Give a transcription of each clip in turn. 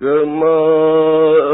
كما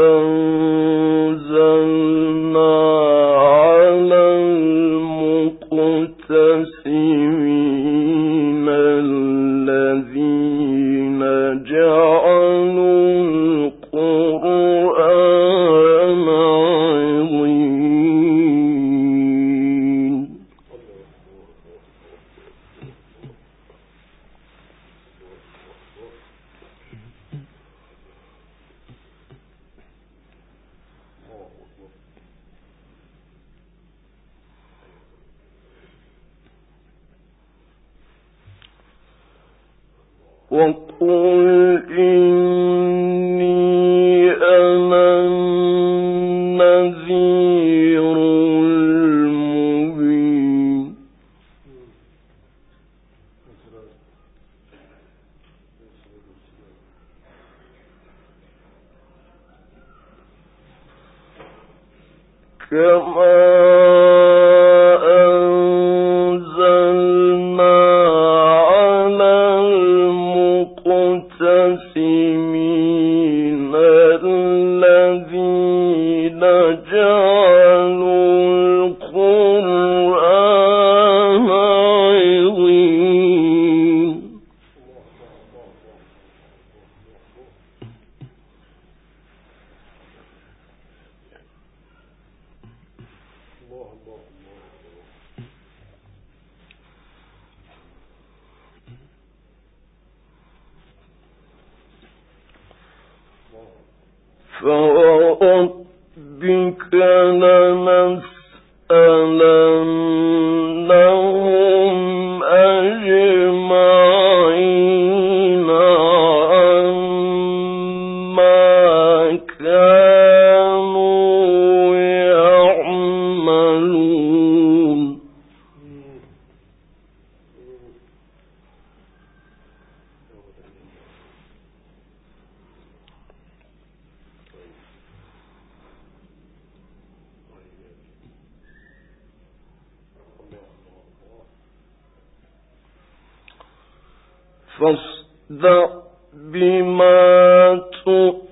فاصدع بما تؤمن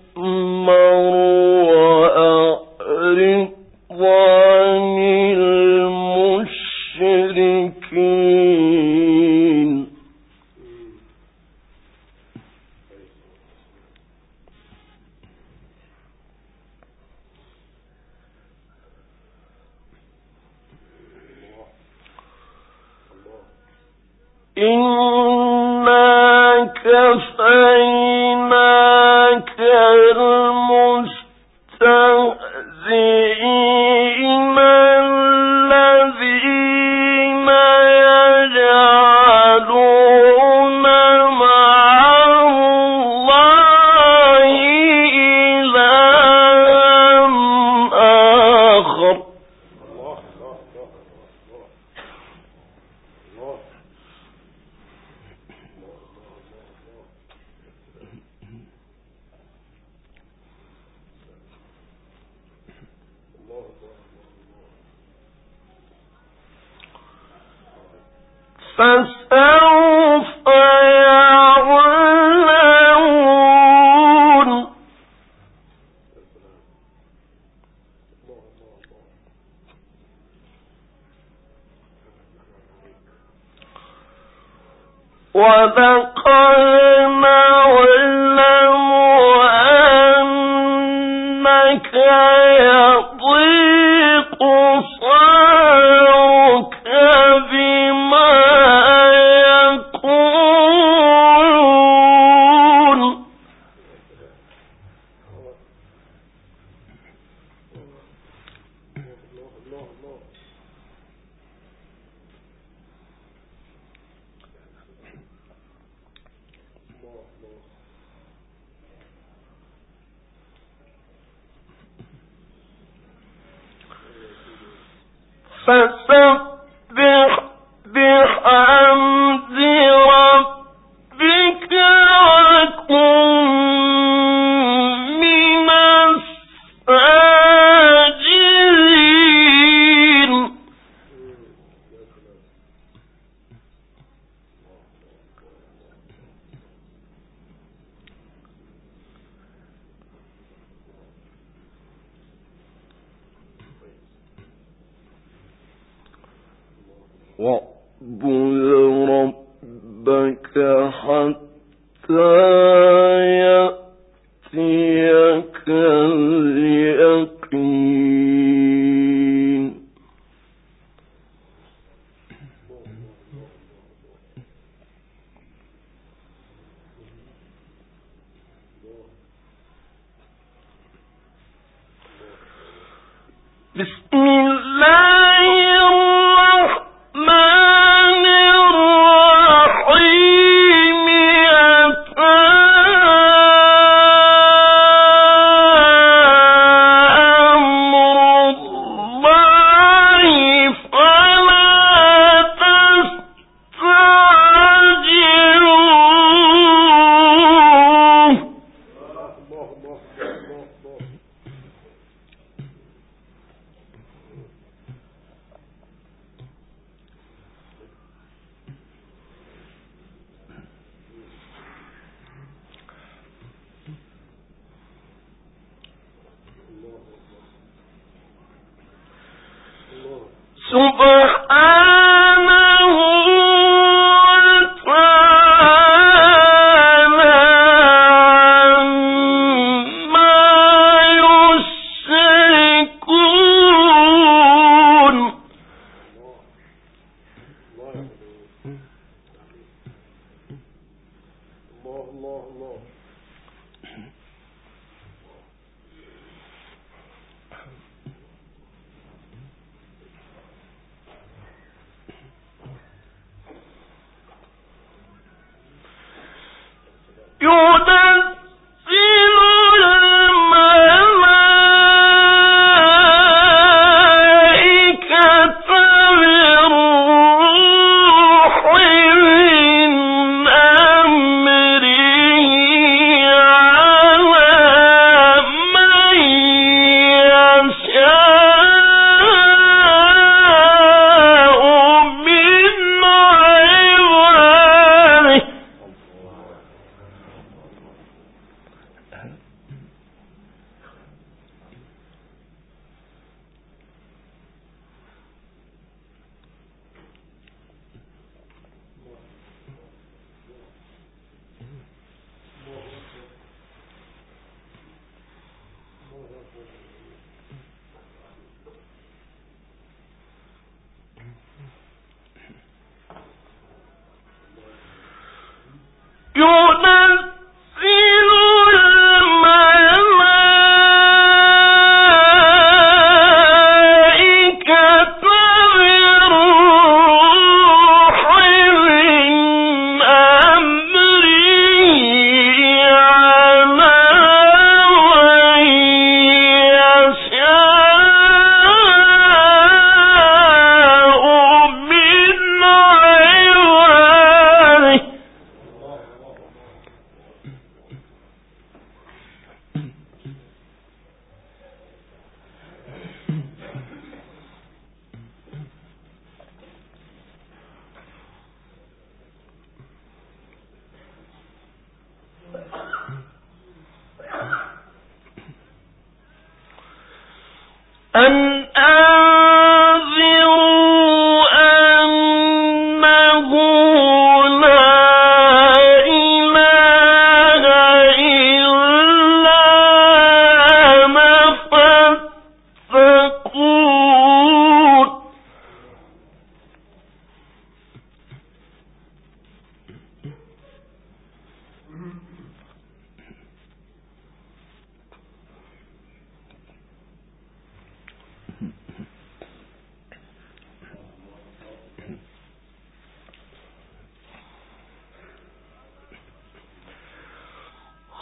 وبقى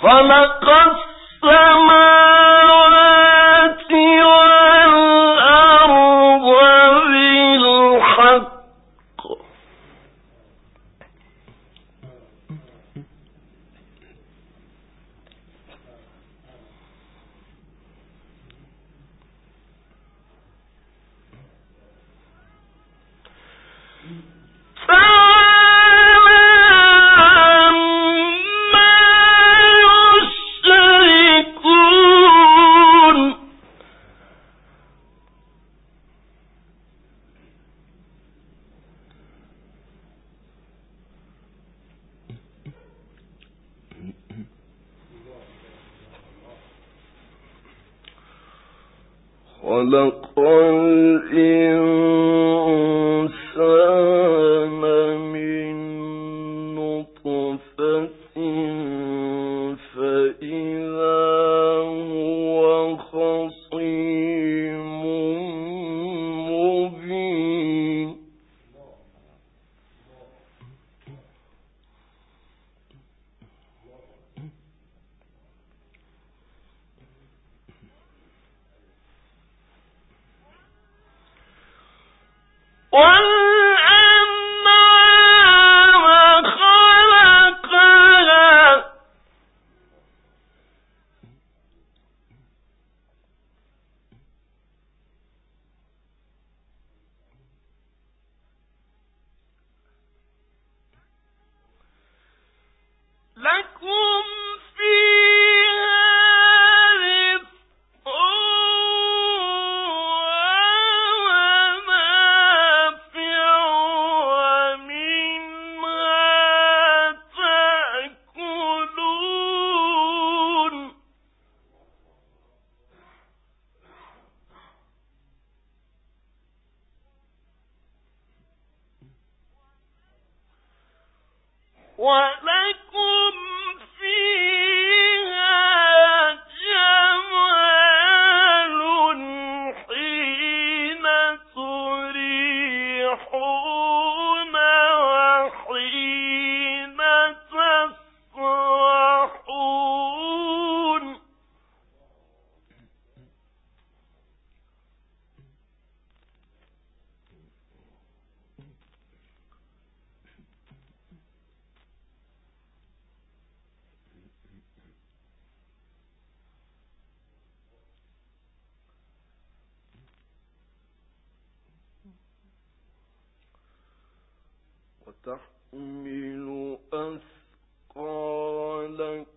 خلق ọlọ́run والأنعام وتحمل أثقالكم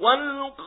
ويخلق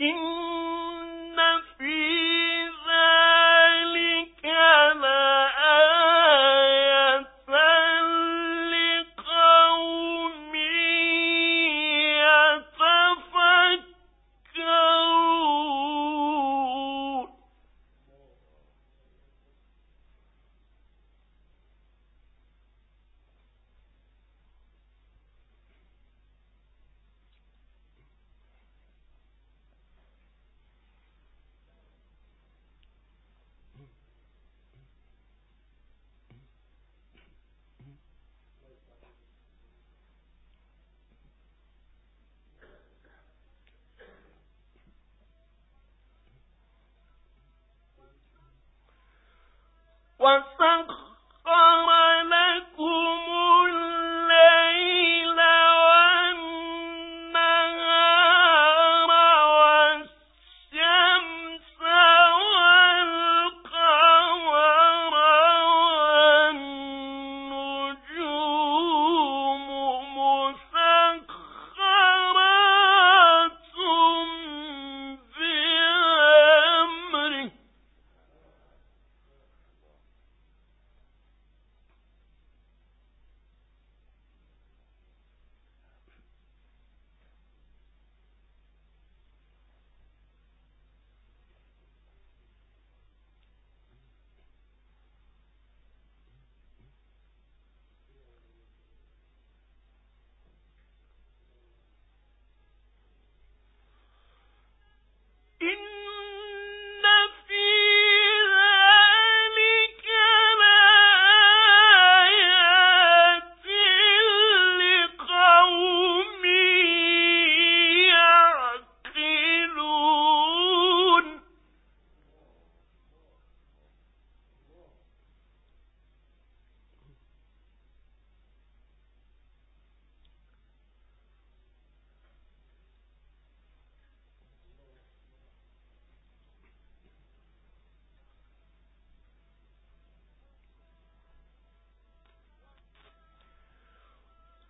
إن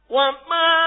وما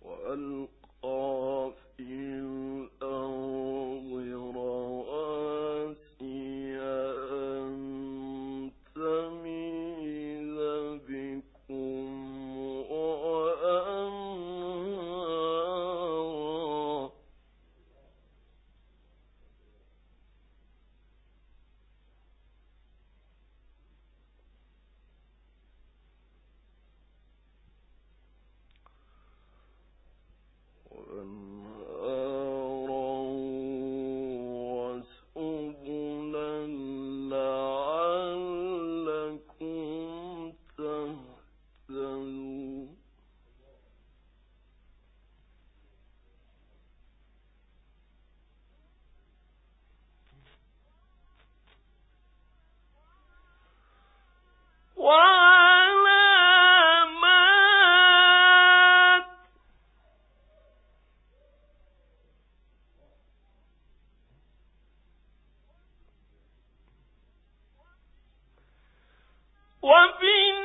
وألقى وبالنجم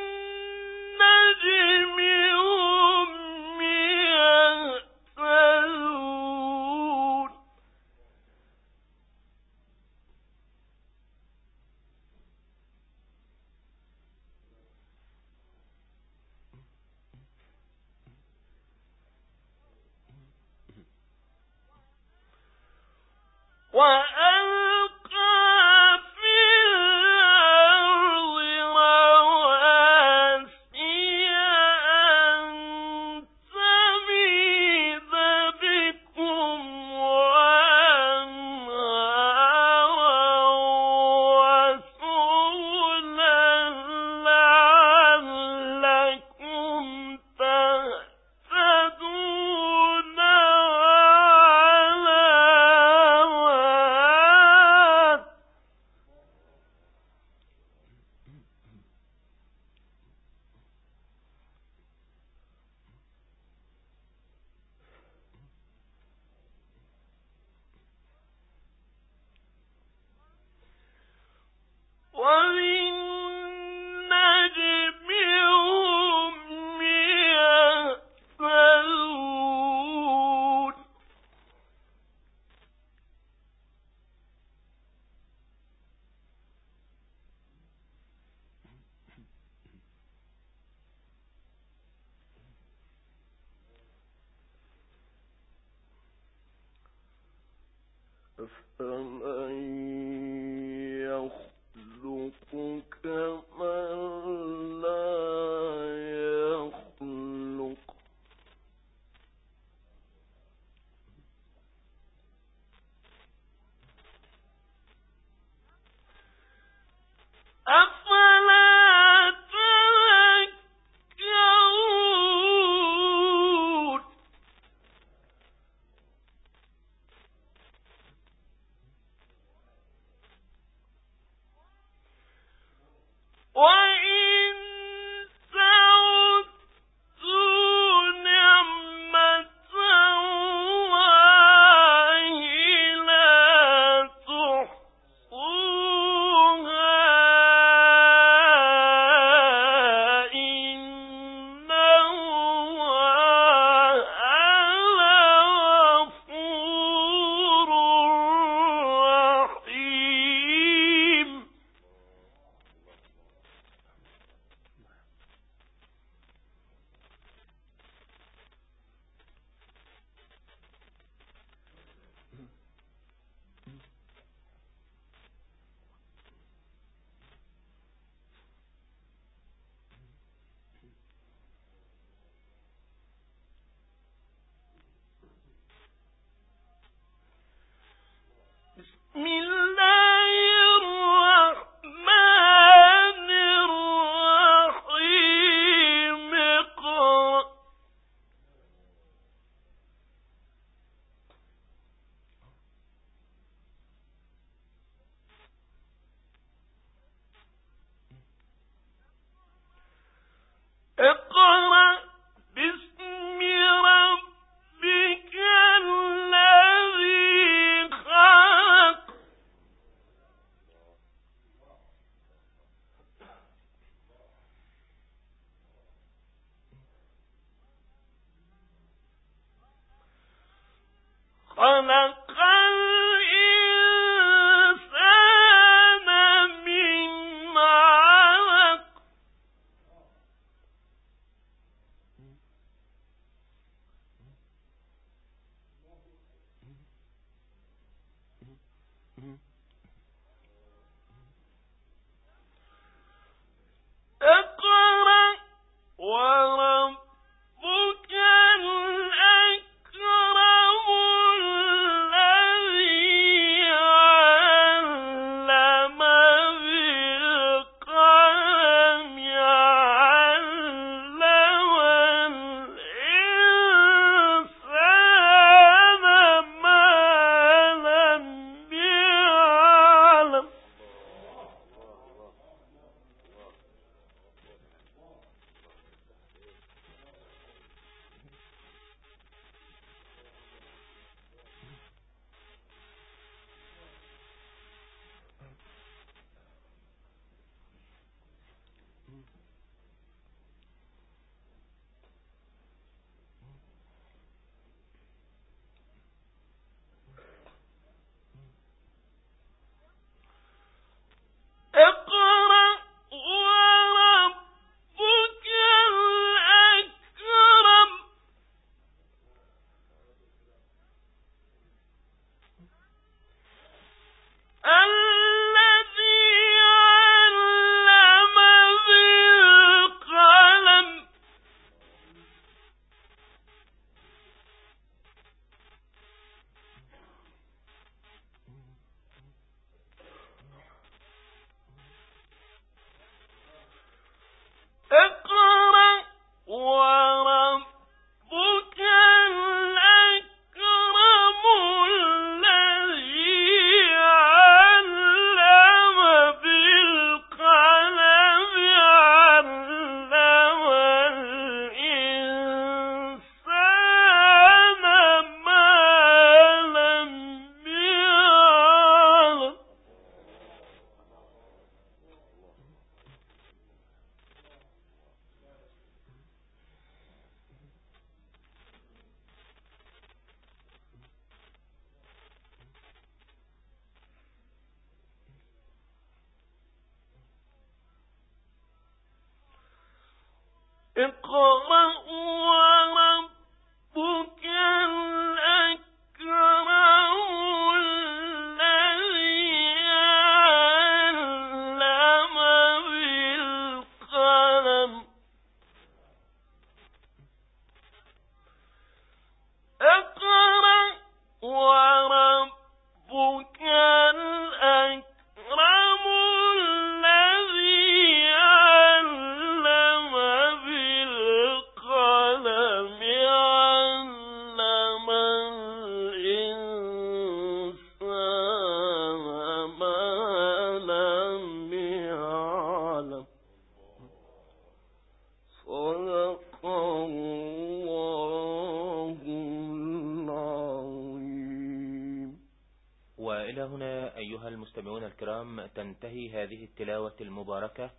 تنتهي هذه التلاوة المباركة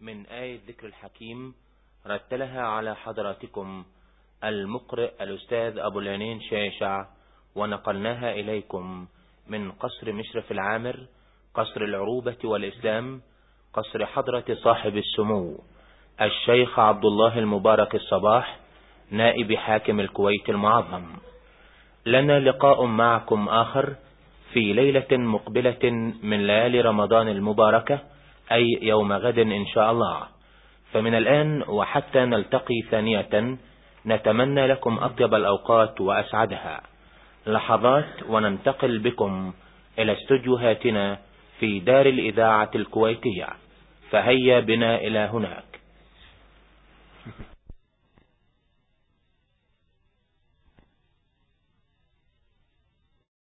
من آية ذكر الحكيم رتلها على حضراتكم المقرئ الأستاذ أبو العنين شاشع ونقلناها إليكم من قصر مشرف العامر قصر العروبة والإسلام قصر حضرة صاحب السمو الشيخ عبد الله المبارك الصباح نائب حاكم الكويت المعظم. لنا لقاء معكم آخر في ليلة مقبلة من ليالي رمضان المباركة أي يوم غد إن شاء الله. فمن الآن وحتى نلتقي ثانية نتمنى لكم أطيب الأوقات وأسعدها. لحظات وننتقل بكم إلى استديوهاتنا في دار الإذاعة الكويتية. فهيا بنا إلى هناك.